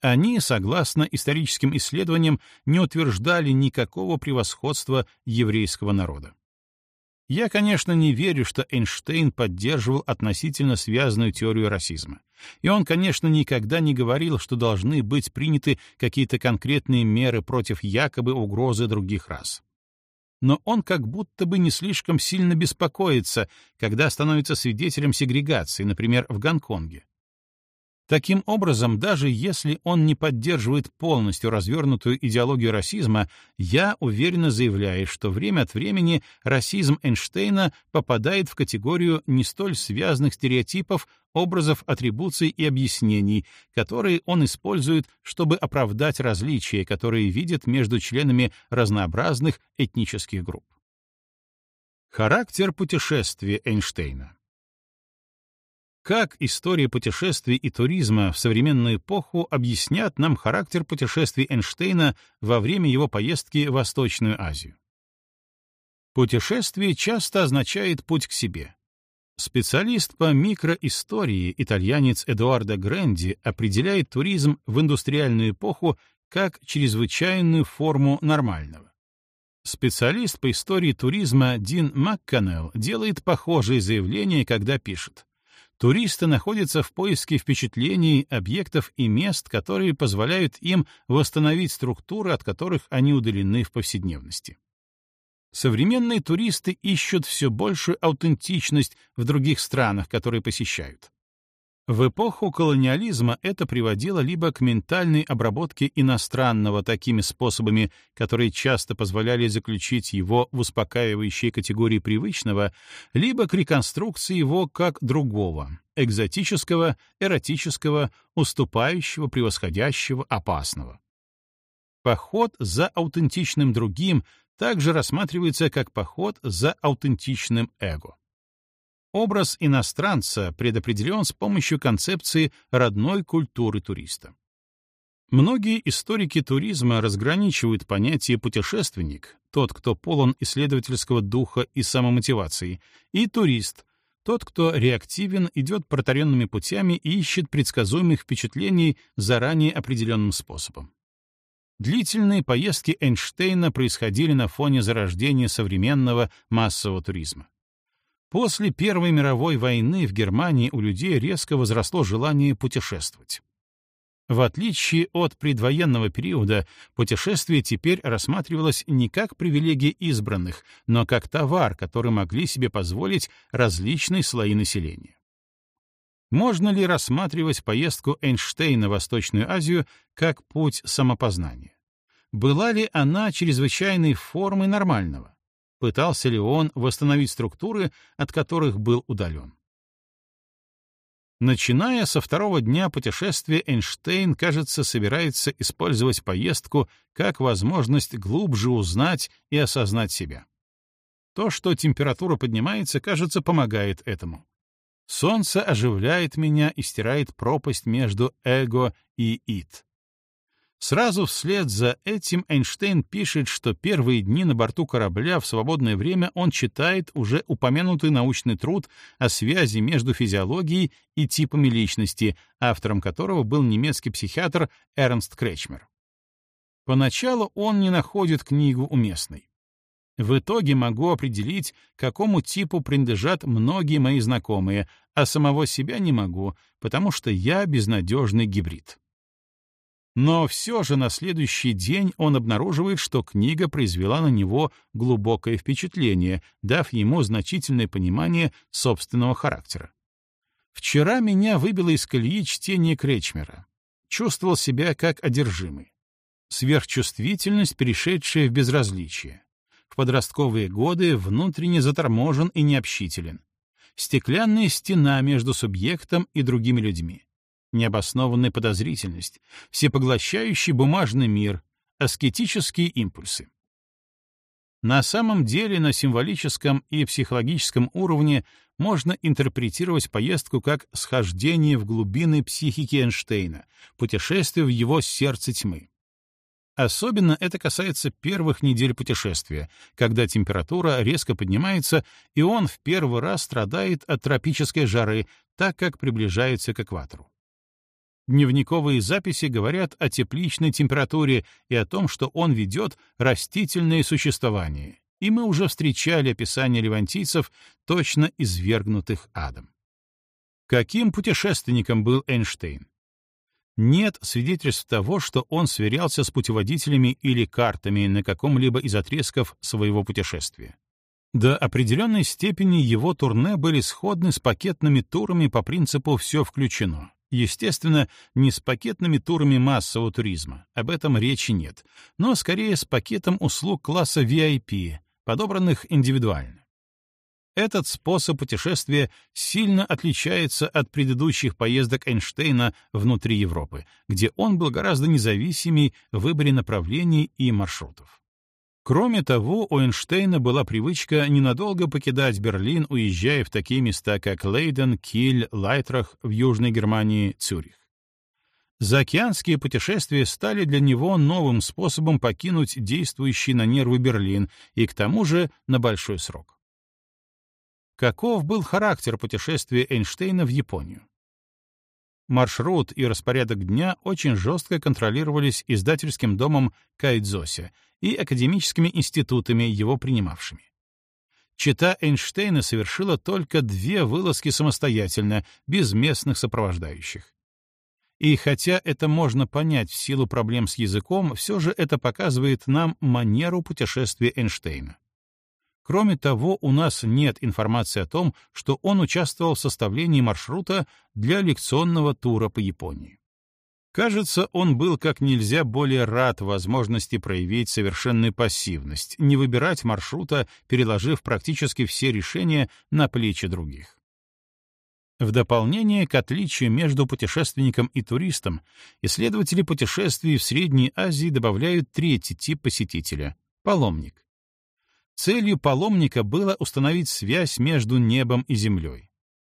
Они, согласно историческим исследованиям, не утверждали никакого превосходства еврейского народа. Я, конечно, не верю, что Эйнштейн поддерживал относительно связанную теорию расизма. И он, конечно, никогда не говорил, что должны быть приняты какие-то конкретные меры против якобы угрозы других рас. Но он как будто бы не слишком сильно беспокоится, когда становится свидетелем сегрегации, например, в Гонконге. Таким образом, даже если он не поддерживает полностью развернутую идеологию расизма, я уверенно заявляю, что время от времени расизм Эйнштейна попадает в категорию не столь связанных стереотипов, образов атрибуций и объяснений, которые он использует, чтобы оправдать различия, которые видит между членами разнообразных этнических групп. Характер путешествия Эйнштейна как история путешествий и туризма в современную эпоху объяснят нам характер путешествий Эйнштейна во время его поездки в Восточную Азию? Путешествие часто означает путь к себе. Специалист по микроистории, итальянец Эдуардо Гренди, определяет туризм в индустриальную эпоху как чрезвычайную форму нормального. Специалист по истории туризма Дин МакКоннелл делает похожие заявления, когда пишет Туристы находятся в поиске впечатлений, объектов и мест, которые позволяют им восстановить структуры, от которых они удалены в повседневности. Современные туристы ищут все большую аутентичность в других странах, которые посещают. В эпоху колониализма это приводило либо к ментальной обработке иностранного такими способами, которые часто позволяли заключить его в успокаивающие категории привычного, либо к реконструкции его как другого, экзотического, эротического, уступающего, превосходящего, опасного. Поход за аутентичным другим также рассматривается как поход за аутентичным эго. Образ иностранца предопределен с помощью концепции родной культуры туриста. Многие историки туризма разграничивают понятие «путешественник», тот, кто полон исследовательского духа и самомотивации, и турист, тот, кто реактивен, идет протаренными путями и ищет предсказуемых впечатлений заранее определенным способом. Длительные поездки Эйнштейна происходили на фоне зарождения современного массового туризма. После Первой мировой войны в Германии у людей резко возросло желание путешествовать. В отличие от предвоенного периода, путешествие теперь рассматривалось не как привилегия избранных, но как товар, который могли себе позволить различные слои населения. Можно ли рассматривать поездку Эйнштейна в Восточную Азию как путь самопознания? Была ли она чрезвычайной формой нормального? Пытался ли он восстановить структуры, от которых был удален? Начиная со второго дня путешествия, Эйнштейн, кажется, собирается использовать поездку как возможность глубже узнать и осознать себя. То, что температура поднимается, кажется, помогает этому. Солнце оживляет меня и стирает пропасть между эго и ид. Сразу вслед за этим Эйнштейн пишет, что первые дни на борту корабля в свободное время он читает уже упомянутый научный труд о связи между физиологией и типами личности, автором которого был немецкий психиатр Эрнст Кречмер. Поначалу он не находит книгу уместной. В итоге могу определить, какому типу принадлежат многие мои знакомые, а самого себя не могу, потому что я безнадежный гибрид. Но все же на следующий день он обнаруживает, что книга произвела на него глубокое впечатление, дав ему значительное понимание собственного характера. Вчера меня выбило из колеи чтение Кречмера. Чувствовал себя как одержимый. Сверхчувствительность, перешедшая в безразличие. В подростковые годы внутренне заторможен и необщителен. Стеклянная стена между субъектом и другими людьми необоснованная подозрительность, всепоглощающий бумажный мир, аскетические импульсы. На самом деле на символическом и психологическом уровне можно интерпретировать поездку как схождение в глубины психики Эйнштейна, путешествие в его сердце тьмы. Особенно это касается первых недель путешествия, когда температура резко поднимается, и он в первый раз страдает от тропической жары, так как приближается к экватору. Дневниковые записи говорят о тепличной температуре и о том, что он ведет растительное существование, и мы уже встречали описание левантийцев, точно извергнутых адом. Каким путешественником был Эйнштейн? Нет свидетельств того, что он сверялся с путеводителями или картами на каком-либо из отрезков своего путешествия. До определенной степени его турне были сходны с пакетными турами по принципу «все включено», Естественно, не с пакетными турами массового туризма, об этом речи нет, но скорее с пакетом услуг класса VIP, подобранных индивидуально. Этот способ путешествия сильно отличается от предыдущих поездок Эйнштейна внутри Европы, где он был гораздо независимей в выборе направлений и маршрутов. Кроме того, у Эйнштейна была привычка ненадолго покидать Берлин, уезжая в такие места, как Лейден, Киль, Лайтрах в Южной Германии, Цюрих. Заокеанские путешествия стали для него новым способом покинуть действующий на нервы Берлин и, к тому же, на большой срок. Каков был характер путешествия Эйнштейна в Японию? Маршрут и распорядок дня очень жестко контролировались издательским домом Кайдзося и академическими институтами, его принимавшими. Чита Эйнштейна совершила только две вылазки самостоятельно, без местных сопровождающих. И хотя это можно понять в силу проблем с языком, все же это показывает нам манеру путешествия Эйнштейна. Кроме того, у нас нет информации о том, что он участвовал в составлении маршрута для лекционного тура по Японии. Кажется, он был как нельзя более рад возможности проявить совершенную пассивность, не выбирать маршрута, переложив практически все решения на плечи других. В дополнение к отличию между путешественником и туристом, исследователи путешествий в Средней Азии добавляют третий тип посетителя — паломник. Целью паломника было установить связь между небом и землей.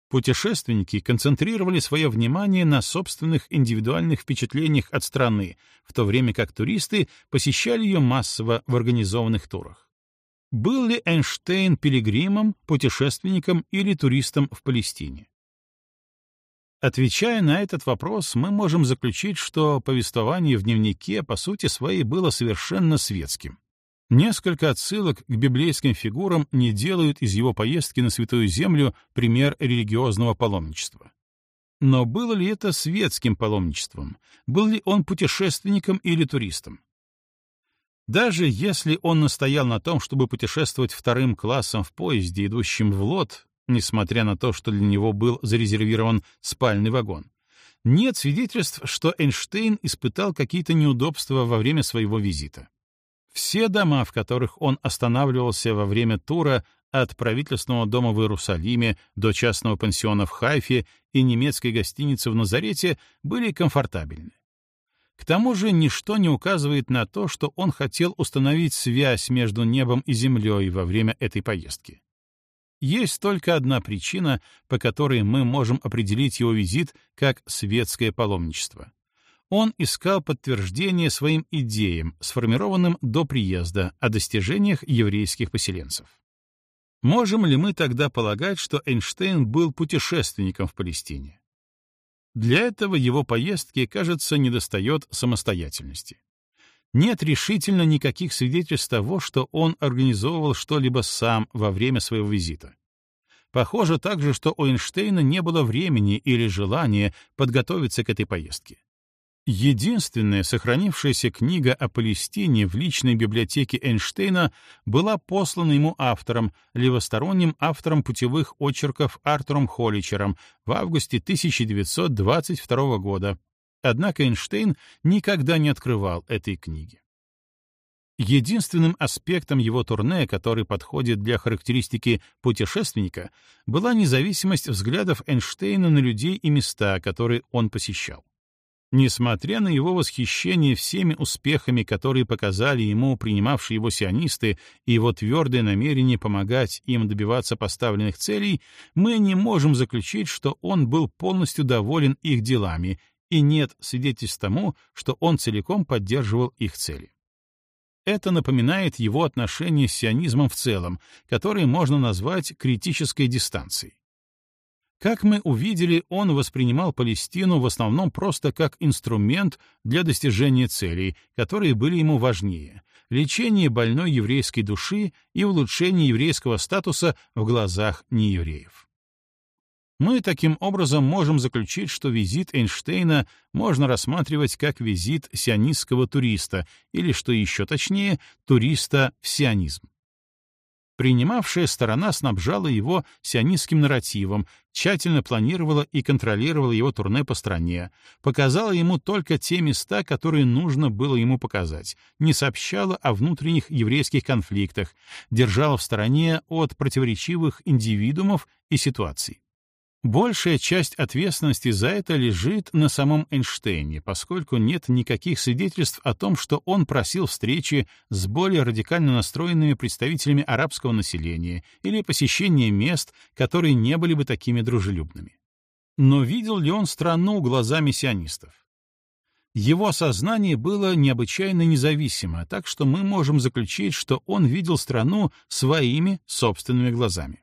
Путешественники концентрировали свое внимание на собственных индивидуальных впечатлениях от страны, в то время как туристы посещали ее массово в организованных турах. Был ли Эйнштейн пилигримом, путешественником или туристом в Палестине? Отвечая на этот вопрос, мы можем заключить, что повествование в дневнике по сути своей было совершенно светским. Несколько отсылок к библейским фигурам не делают из его поездки на Святую Землю пример религиозного паломничества. Но было ли это светским паломничеством? Был ли он путешественником или туристом? Даже если он настоял на том, чтобы путешествовать вторым классом в поезде, идущем в лот, несмотря на то, что для него был зарезервирован спальный вагон, нет свидетельств, что Эйнштейн испытал какие-то неудобства во время своего визита. Все дома, в которых он останавливался во время тура от правительственного дома в Иерусалиме до частного пансиона в Хайфе и немецкой гостиницы в Назарете, были комфортабельны. К тому же ничто не указывает на то, что он хотел установить связь между небом и землей во время этой поездки. Есть только одна причина, по которой мы можем определить его визит как светское паломничество он искал подтверждение своим идеям, сформированным до приезда, о достижениях еврейских поселенцев. Можем ли мы тогда полагать, что Эйнштейн был путешественником в Палестине? Для этого его поездки, кажется, недостает самостоятельности. Нет решительно никаких свидетельств того, что он организовывал что-либо сам во время своего визита. Похоже также, что у Эйнштейна не было времени или желания подготовиться к этой поездке. Единственная сохранившаяся книга о Палестине в личной библиотеке Эйнштейна была послана ему автором, левосторонним автором путевых очерков Артуром Холличером в августе 1922 года. Однако Эйнштейн никогда не открывал этой книги. Единственным аспектом его турне, который подходит для характеристики путешественника, была независимость взглядов Эйнштейна на людей и места, которые он посещал. Несмотря на его восхищение всеми успехами, которые показали ему принимавшие его сионисты, и его твердое намерение помогать им добиваться поставленных целей, мы не можем заключить, что он был полностью доволен их делами, и нет свидетельств тому, что он целиком поддерживал их цели. Это напоминает его отношение с сионизмом в целом, которое можно назвать критической дистанцией. Как мы увидели, он воспринимал Палестину в основном просто как инструмент для достижения целей, которые были ему важнее — лечение больной еврейской души и улучшение еврейского статуса в глазах неевреев. Мы таким образом можем заключить, что визит Эйнштейна можно рассматривать как визит сионистского туриста или, что еще точнее, туриста в сионизм. Принимавшая сторона снабжала его сионистским нарративом, тщательно планировала и контролировала его турне по стране, показала ему только те места, которые нужно было ему показать, не сообщала о внутренних еврейских конфликтах, держала в стороне от противоречивых индивидуумов и ситуаций. Большая часть ответственности за это лежит на самом Эйнштейне, поскольку нет никаких свидетельств о том, что он просил встречи с более радикально настроенными представителями арабского населения или посещения мест, которые не были бы такими дружелюбными. Но видел ли он страну глазами сионистов? Его сознание было необычайно независимо, так что мы можем заключить, что он видел страну своими собственными глазами.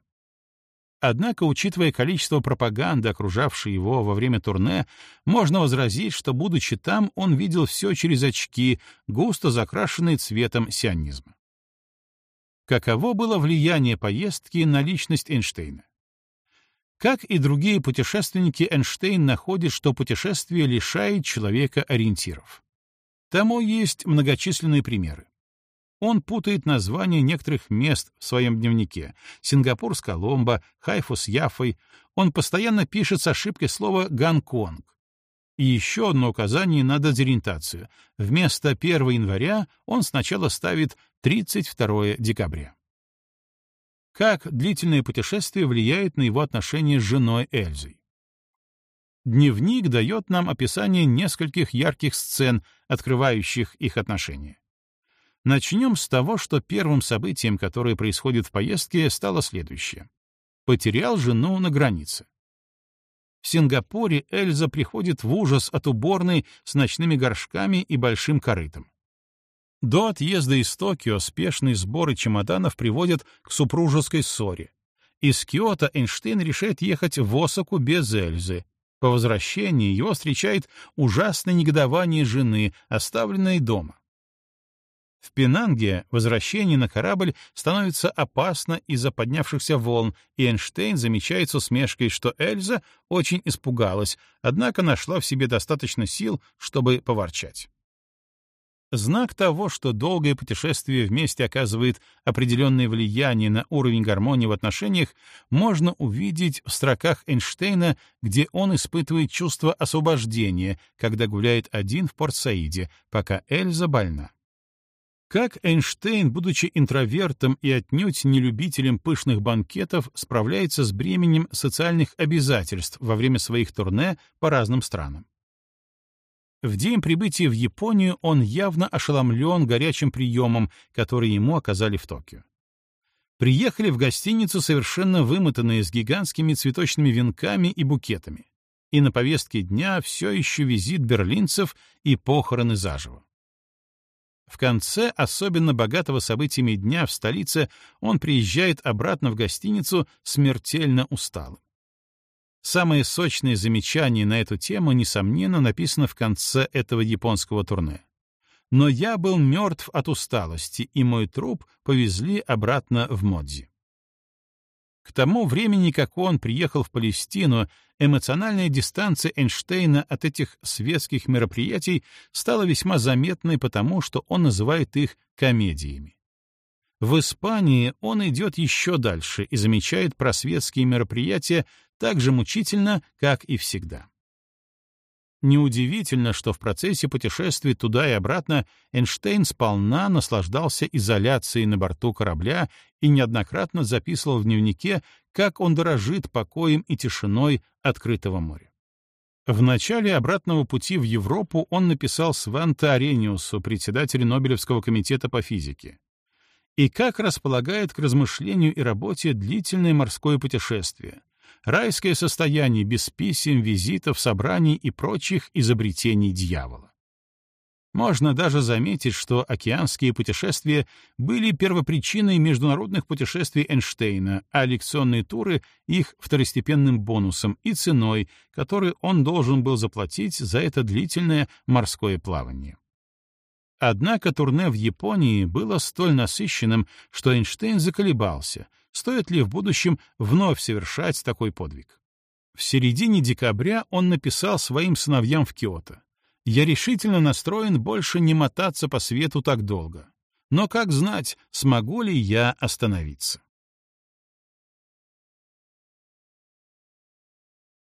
Однако, учитывая количество пропаганды, окружавшей его во время турне, можно возразить, что, будучи там, он видел все через очки, густо закрашенные цветом сионизма. Каково было влияние поездки на личность Эйнштейна? Как и другие путешественники, Эйнштейн находит, что путешествие лишает человека ориентиров. Тому есть многочисленные примеры. Он путает названия некоторых мест в своем дневнике. Сингапур с Коломбо, Хайфу с Яфой. Он постоянно пишет с ошибкой слово «Гонконг». И еще одно указание на дезориентацию. Вместо 1 января он сначала ставит 32 декабря. Как длительное путешествие влияет на его отношения с женой Эльзой? Дневник дает нам описание нескольких ярких сцен, открывающих их отношения. Начнем с того, что первым событием, которое происходит в поездке, стало следующее. Потерял жену на границе. В Сингапуре Эльза приходит в ужас от уборной с ночными горшками и большим корытом. До отъезда из Токио спешные сборы чемоданов приводят к супружеской ссоре. Из Киото Эйнштейн решает ехать в Осаку без Эльзы. По возвращении его встречает ужасное негодование жены, оставленной дома. В Пенанге возвращение на корабль становится опасно из-за поднявшихся волн, и Эйнштейн замечает с усмешкой, что Эльза очень испугалась, однако нашла в себе достаточно сил, чтобы поворчать. Знак того, что долгое путешествие вместе оказывает определенное влияние на уровень гармонии в отношениях, можно увидеть в строках Эйнштейна, где он испытывает чувство освобождения, когда гуляет один в Порт-Саиде, пока Эльза больна. Как Эйнштейн, будучи интровертом и отнюдь не любителем пышных банкетов, справляется с бременем социальных обязательств во время своих турне по разным странам. В день прибытия в Японию он явно ошеломлен горячим приемом, который ему оказали в Токио. Приехали в гостиницу совершенно вымотанные с гигантскими цветочными венками и букетами. И на повестке дня все еще визит берлинцев и похороны заживо. В конце особенно богатого событиями дня в столице он приезжает обратно в гостиницу смертельно усталым. Самое сочное замечание на эту тему, несомненно, написано в конце этого японского турне. Но я был мертв от усталости, и мой труп повезли обратно в Модзи. К тому времени, как он приехал в Палестину, эмоциональная дистанция Эйнштейна от этих светских мероприятий стала весьма заметной потому, что он называет их комедиями. В Испании он идет еще дальше и замечает просветские мероприятия так же мучительно, как и всегда. Неудивительно, что в процессе путешествий туда и обратно Эйнштейн сполна наслаждался изоляцией на борту корабля и неоднократно записывал в дневнике, как он дорожит покоем и тишиной открытого моря. В начале обратного пути в Европу он написал Сванте Арениусу, председателю Нобелевского комитета по физике. И как располагает к размышлению и работе длительное морское путешествие, Райское состояние без писем, визитов, собраний и прочих изобретений дьявола. Можно даже заметить, что океанские путешествия были первопричиной международных путешествий Эйнштейна, а лекционные туры — их второстепенным бонусом и ценой, которую он должен был заплатить за это длительное морское плавание. Однако турне в Японии было столь насыщенным, что Эйнштейн заколебался — стоит ли в будущем вновь совершать такой подвиг. В середине декабря он написал своим сыновьям в Киото. «Я решительно настроен больше не мотаться по свету так долго. но как знать, смогу ли я остановиться.